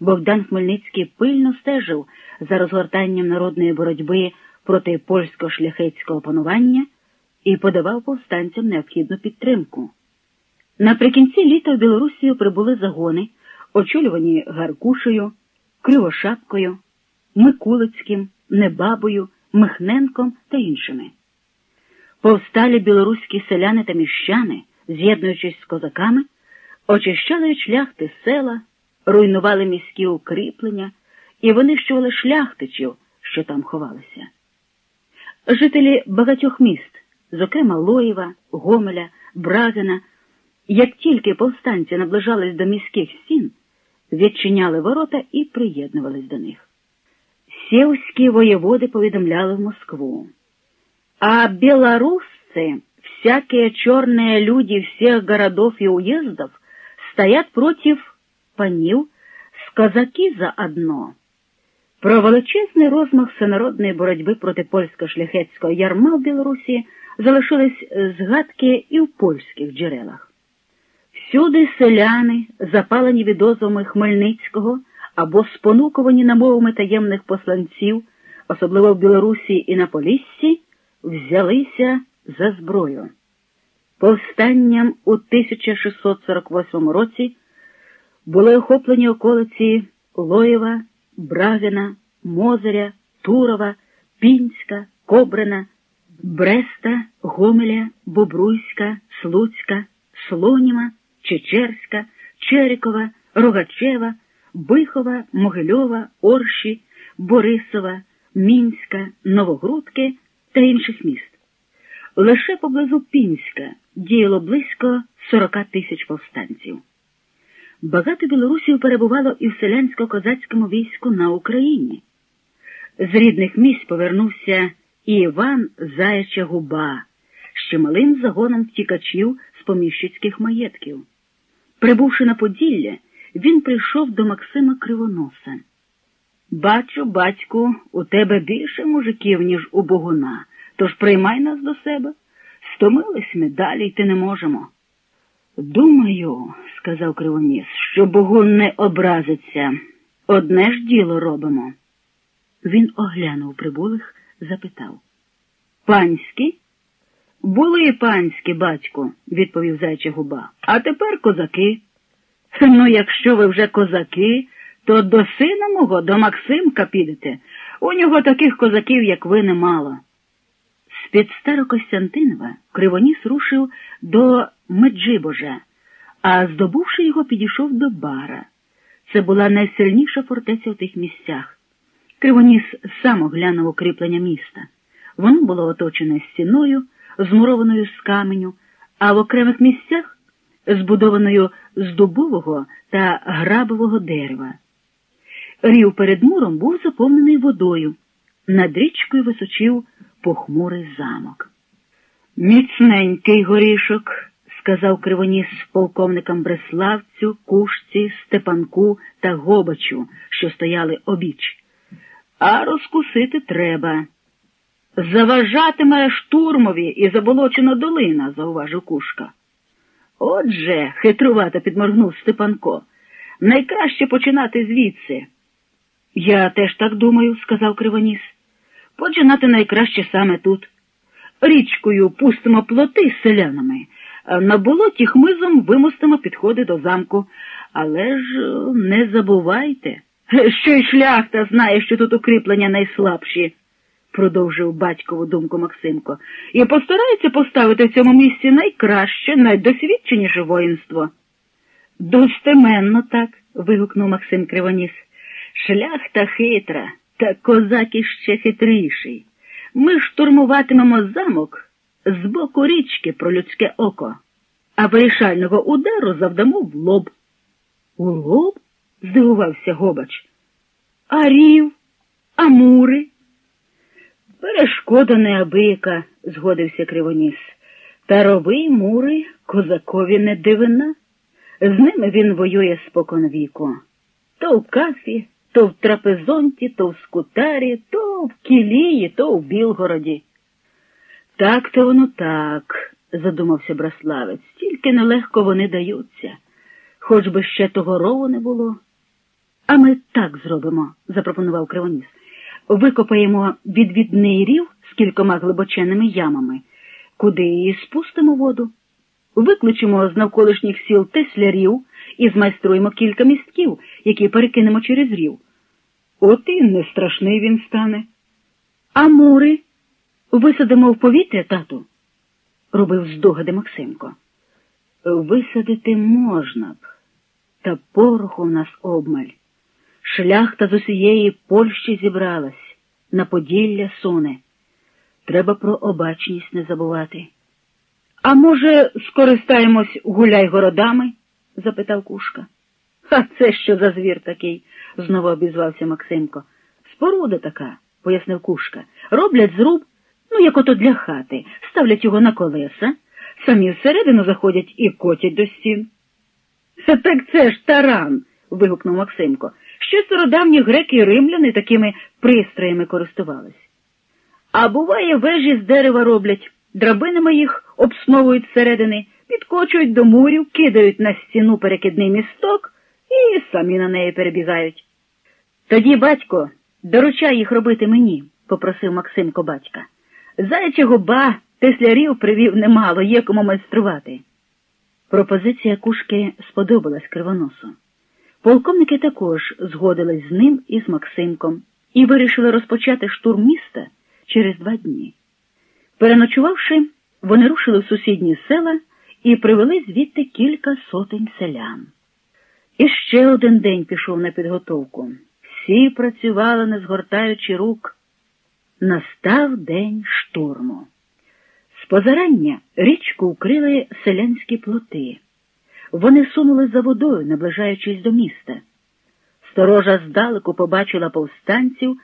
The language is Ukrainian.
Богдан Хмельницький пильно стежив за розгортанням народної боротьби проти польсько шляхетського панування і подавав повстанцям необхідну підтримку. Наприкінці літа в Білорусію прибули загони, очолювані Гаркушею, Кривошапкою, Микулицьким, Небабою, Михненком та іншими. Повсталі білоруські селяни та міщани, з'єднуючись з козаками, очищали шляхти села, руйнували міські укріплення і винищували шляхтичів, що там ховалися. Жителі багатьох міст, зокрема Лоєва, Гомеля, Брагина, як тільки повстанці наближались до міських стін, відчиняли ворота і приєднувались до них. Сєвські воєводи повідомляли в Москву. А белорусцы, всякие черные люди всех городов и уездов, стоят против панів з казаки заодно. Про величезний розмах всенародної боротьби проти польсько-шляхетського ярма в Білорусі залишились згадки і в польських джерелах. Всюди селяни, запалені відозами Хмельницького або спонукувані намовами таємних посланців, особливо в Білорусі і на Поліссі, взялися за зброю. Повстанням у 1648 році були охоплені околиці Лоєва, Брагина, Мозеря, Турова, Пінська, Кобрина, Бреста, Гомеля, Бобруйська, Слуцька, Слоніма, Чечерська, Черікова, Рогачева, Бихова, Могильова, Орші, Борисова, Мінська, Новогрудки та інших міст. Лише поблизу Пінська діяло близько 40 тисяч повстанців. Багато білорусів перебувало і в селянсько-козацькому війську на Україні. З рідних місць повернувся і Іван Заяча Губа з чималим загоном втікачів з поміщицьких маєтків. Прибувши на Поділля, він прийшов до Максима Кривоноса. Бачу, батьку, у тебе більше мужиків, ніж у богуна, тож приймай нас до себе. Стомились ми, далі йти не можемо. Думаю, сказав Кривоніс, що богун не образиться. Одне ж діло робимо. Він оглянув прибулих, запитав. Панські? Були панські, батьку, відповів зайча губа. А тепер козаки. Ну, якщо ви вже козаки, то до сина мого, до Максимка підете. У нього таких козаків, як ви, немало. З-під Старокостянтинова Кривоніс рушив до Меджибожа, а здобувши його, підійшов до бара. Це була найсильніша фортеця в тих місцях. Кривоніс сам оглянув укріплення міста. Воно було оточене стіною, змурованою з каменю, а в окремих місцях збудованою з дубового та грабового дерева. Рів перед муром був заповнений водою. Над річкою височив похмурий замок. Міцненький горішок, сказав Кривоніс полковникам Бреславцю, Кушці, Степанку та Гобачу, що стояли обіч. А розкусити треба. Заважатиме штурмові і заболочена долина, зауважив Кушка. Отже, хитрувато підморгнув Степанко. Найкраще починати звідси. Я теж так думаю, сказав Кривоніс. Починати найкраще саме тут. Річкою пустимо плоти з селянами, на болоті хмизом вимостимо підходи до замку. Але ж не забувайте, що й шляхта знає, що тут укріплення найслабші, продовжив батькову думку Максимко, і постарається поставити в цьому місці найкраще, найдосвідченіше воїнство. Достеменно так. вигукнув Максим Кривоніс. Шляхта хитра, та козак іще хитріший. Ми штурмуватимемо замок з боку річки про людське око, а вирішального удару завдамо в лоб. У лоб? здивувався Гобач. А рів, а мури? Перешкода неабияка, згодився Кривоніс. Та рови мури козакові не дивина. З ними він воює споконвіку. То в кафі, то в трапезонті, то в скутарі, то в кілії, то в Білгороді. Так то воно так, задумався Браславець, тільки нелегко вони даються, хоч би ще того рову не було. А ми так зробимо, запропонував Кривоніс. Викопаємо відвідний рів з кількома глибоченними ямами, куди і спустимо воду. Викличемо з навколишніх сіл теслярів і змайструємо кілька містків, які перекинемо через рів. От і не страшний він стане. А мури висадимо в повітря, тату, робив здогади Максимко. Висадити можна б, та пороху в нас обмаль. Шляхта з усієї Польщі зібралась, на Поділля суне. Треба про обачність не забувати. А може, скористаємось гуляй городами? запитав Кушка. А це що за звір такий? знову обізвався Максимко. Споруда така, пояснив Кушка. Роблять зруб, ну, як ото для хати, ставлять його на колеса, самі всередину заходять і котять до стін. Так це ж таран. вигукнув Максимко. Ще стародавні греки і римляни такими пристроями користувались. А буває, вежі з дерева роблять, драбинами їх обсновують зсередини, підкочують до мурів, кидають на стіну перекидний місток і самі на неї перебігають. Тоді, батько, доручай їх робити мені, попросив Максимко батька. Заяча губа теслярів привів немало, є кому майструвати. Пропозиція кушки сподобалась кривоносу. Полковники також згодились з ним і з Максимком і вирішили розпочати штурм міста через два дні. Переночувавши, вони рушили в сусідні села і привели звідти кілька сотень селян. І ще один день пішов на підготовку. Всі працювали, не згортаючи рук. Настав день штурму. З позарання річку вкрили селянські плоти. Вони сунули за водою, наближаючись до міста. Сторожа здалеку побачила повстанців.